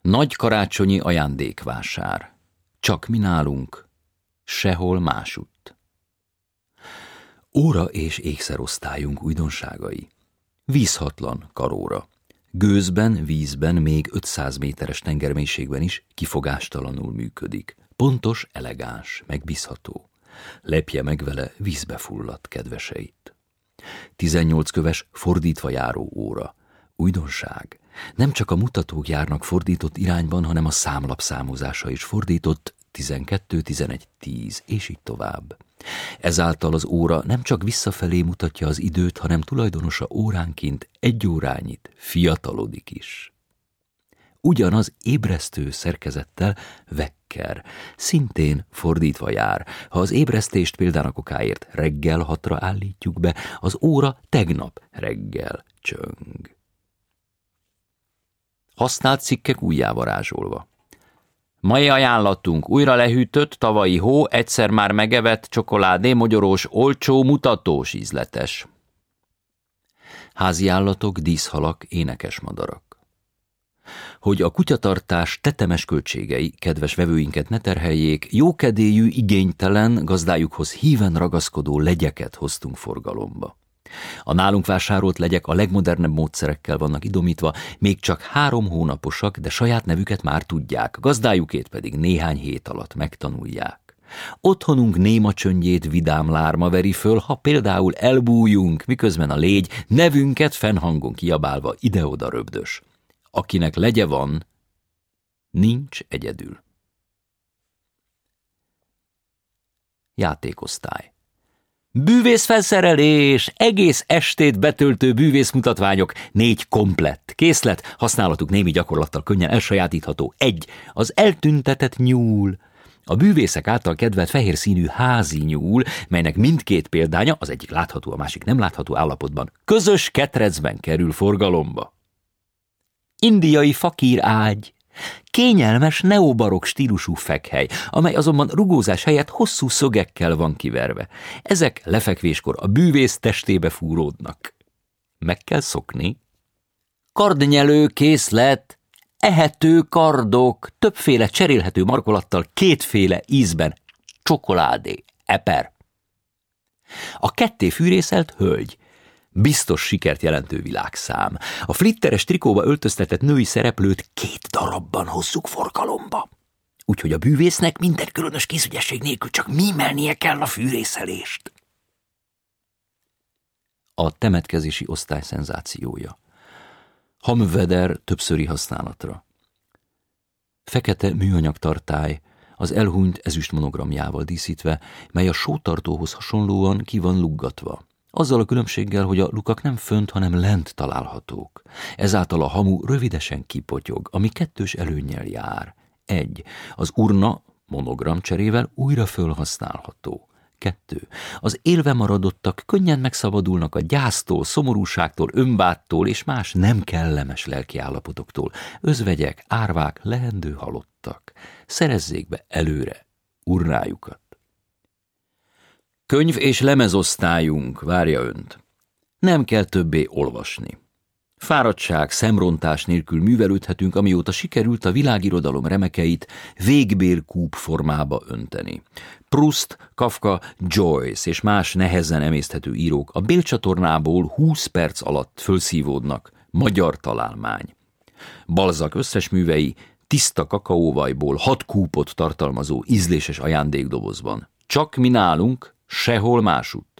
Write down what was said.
Nagy karácsonyi ajándékvásár. Csak mi nálunk, sehol másutt. Óra és ékszerosztályunk újdonságai. Vízhatlan karóra. Gőzben, vízben, még 500 méteres tengermélységben is kifogástalanul működik. Pontos, elegáns, megbízható. Lepje meg vele vízbe fulladt kedveseit. 18 köves fordítva járó óra. Újdonság. Nem csak a mutatók járnak fordított irányban, hanem a számlap számozása is fordított 12, 11, 10, és így tovább. Ezáltal az óra nem csak visszafelé mutatja az időt, hanem tulajdonosa óránként egy órányit fiatalodik is. Ugyanaz ébresztő szerkezettel vekker, szintén fordítva jár. Ha az ébresztést példának okáért reggel hatra állítjuk be, az óra tegnap reggel csöng. Használt cikkek újjávarázsolva. Mai ajánlatunk újra lehűtött, tavalyi hó, egyszer már megevett, csokoládé, mogyorós, olcsó, mutatós, ízletes. Házi állatok, díszhalak, énekes madarak. Hogy a kutyatartás tetemes költségei kedves vevőinket ne terheljék, jókedélyű, igénytelen, gazdájukhoz híven ragaszkodó legyeket hoztunk forgalomba. A nálunk vásárolt legyek a legmodernebb módszerekkel vannak idomítva, még csak három hónaposak, de saját nevüket már tudják, gazdájukét pedig néhány hét alatt megtanulják. Otthonunk néma csöndjét vidám lárma veri föl, ha például elbújunk, miközben a légy nevünket fennhangon kiabálva ide-oda röbdös. Akinek legye van, nincs egyedül. Játékosztály Bűvészfelszerelés, egész estét betöltő bűvészmutatványok, négy komplett, készlet, használatuk némi gyakorlattal könnyen elsajátítható. Egy, az eltüntetett nyúl. A bűvészek által kedvelt fehér színű házi nyúl, melynek mindkét példánya, az egyik látható, a másik nem látható állapotban, közös ketrecben kerül forgalomba. Indiai fakír ágy, Kényelmes neobarok stílusú fekhely, amely azonban rugózás helyett hosszú szögekkel van kiverve. Ezek lefekvéskor a bűvész testébe fúródnak. Meg kell szokni. Kardnyelő készlet, ehető kardok, többféle cserélhető markolattal, kétféle ízben, csokoládé, eper. A ketté fűrészelt hölgy, biztos sikert jelentő világszám. A flitteres trikóba öltöztetett női szereplőt két darabban hozzuk forgalomba. Úgyhogy a bűvésznek minden különös készügyesség nélkül csak mímelnie kell a fűrészelést. A temetkezési osztály szenzációja. Hamveder többszöri használatra. Fekete műanyag tartály, az elhunyt ezüst monogramjával díszítve, mely a sótartóhoz hasonlóan ki van luggatva. Azzal a különbséggel, hogy a lukak nem fönt, hanem lent találhatók. Ezáltal a hamu rövidesen kipotyog, ami kettős előnyel jár. Egy, az urna monogram cserével újra fölhasználható. Kettő, az élve maradottak könnyen megszabadulnak a gyásztól, szomorúságtól, önbáttól és más nem kellemes lelkiállapotoktól. Özvegyek, árvák, lehendő halottak. Szerezzék be előre urnájukat. Könyv és lemezosztályunk várja önt. Nem kell többé olvasni. Fáradtság, szemrontás nélkül művelődhetünk, amióta sikerült a világirodalom remekeit végbélkúp formába önteni. Proust, Kafka, Joyce és más nehezen emészthető írók a Bélcsatornából 20 perc alatt fölszívódnak. Magyar találmány. Balzak összes művei tiszta kakaóvajból hat kúpot tartalmazó ízléses ajándékdobozban. Csak mi nálunk, sehol másutt.